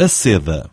a seda